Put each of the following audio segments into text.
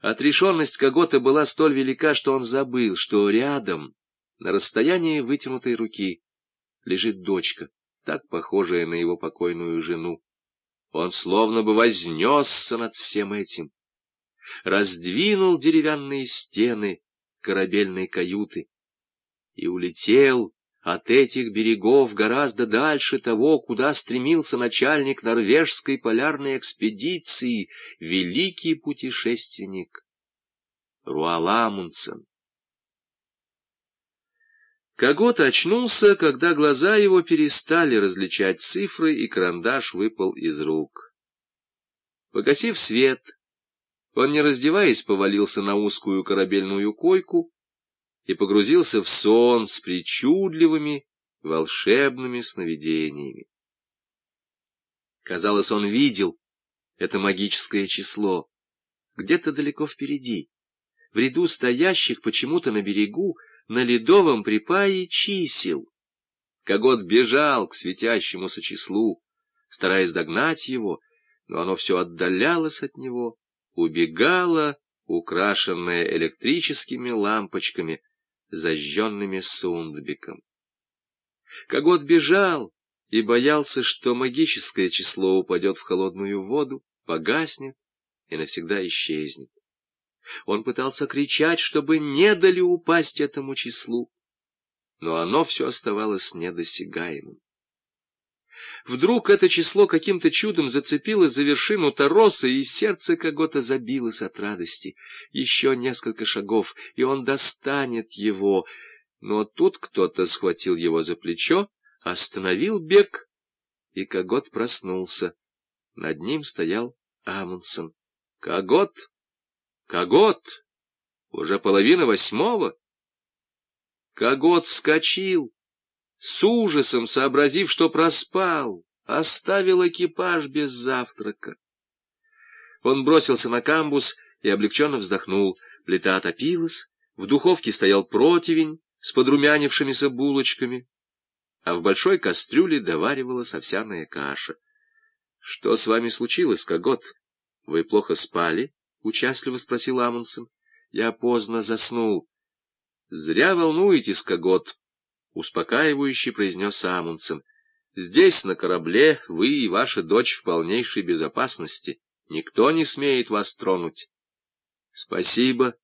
Отрешенность Когота была столь велика, что он забыл, что рядом, на расстоянии вытянутой руки, лежит дочка, так похожая на его покойную жену. Он словно бы вознесся над всем этим, раздвинул деревянные стены корабельной каюты и улетел от этих берегов гораздо дальше того, куда стремился начальник норвежской полярной экспедиции, великий путешественник Руаламунсен. Когот очнулся, когда глаза его перестали различать цифры, и карандаш выпал из рук. Погасив свет, он, не раздеваясь, повалился на узкую корабельную койку и погрузился в сон с причудливыми, волшебными сновидениями. Казалось, он видел это магическое число где-то далеко впереди, в ряду стоящих почему-то на берегу, на ледовом припае чисел. Когот бежал к светящемуся числу, стараясь догнать его, но оно все отдалялось от него, убегало, украшенное электрическими лампочками, зажженными сундбиком. Когот бежал и боялся, что магическое число упадет в холодную воду, погаснет и навсегда исчезнет. Он пытался кричать, чтобы не дали упасть этому числу, но оно все оставалось недосягаемым. Вдруг это число каким-то чудом зацепилось за вершину тороса, и сердце Когота забилось от радости. Еще несколько шагов, и он достанет его. Но тут кто-то схватил его за плечо, остановил бег, и Когот проснулся. Над ним стоял Амундсен. — Когот! Когот! Уже половина восьмого. Когот вскочил, с ужасом сообразив, что проспал, оставил экипаж без завтрака. Он бросился на камбус и облегченно вздохнул. Плита отопилась, в духовке стоял противень с подрумянившимися булочками, а в большой кастрюле доваривалась овсяная каша. — Что с вами случилось, Когот? Вы плохо спали? — участливо спросил Амундсен. — Я поздно заснул. — Зря волнуетесь, Когот, — успокаивающе произнес Амундсен. — Здесь, на корабле, вы и ваша дочь в полнейшей безопасности. Никто не смеет вас тронуть. — Спасибо,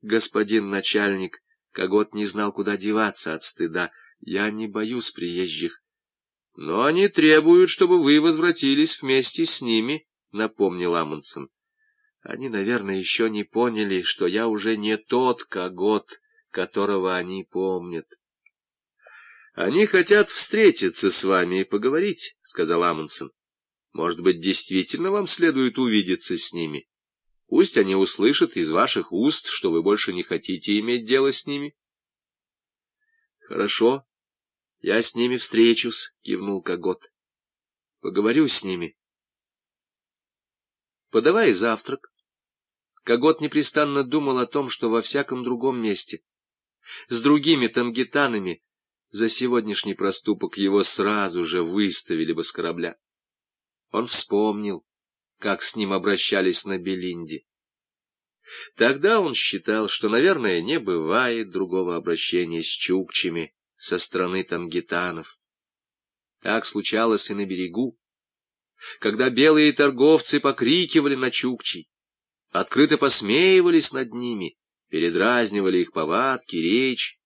господин начальник. Когот не знал, куда деваться от стыда. Я не боюсь приезжих. — Но они требуют, чтобы вы возвратились вместе с ними, — напомнил Амундсен. Они, наверное, еще не поняли, что я уже не тот Когот, которого они помнят. — Они хотят встретиться с вами и поговорить, — сказал Амундсен. — Может быть, действительно вам следует увидеться с ними? Пусть они услышат из ваших уст, что вы больше не хотите иметь дело с ними. — Хорошо, я с ними встречусь, — кивнул Когот. — Поговорю с ними. Подавай завтрак. Когот непрестанно думал о том, что во всяком другом месте, с другими тангитанами, за сегодняшний проступок его сразу же выставили бы с корабля. Он вспомнил, как с ним обращались на Белинде. Тогда он считал, что, наверное, не бывает другого обращения с чукчами со стороны тангитанов. Так случалось и на берегу, когда белые торговцы покрикивали на чукчей, открыто посмеивались над ними, передразнивали их повадки, речь,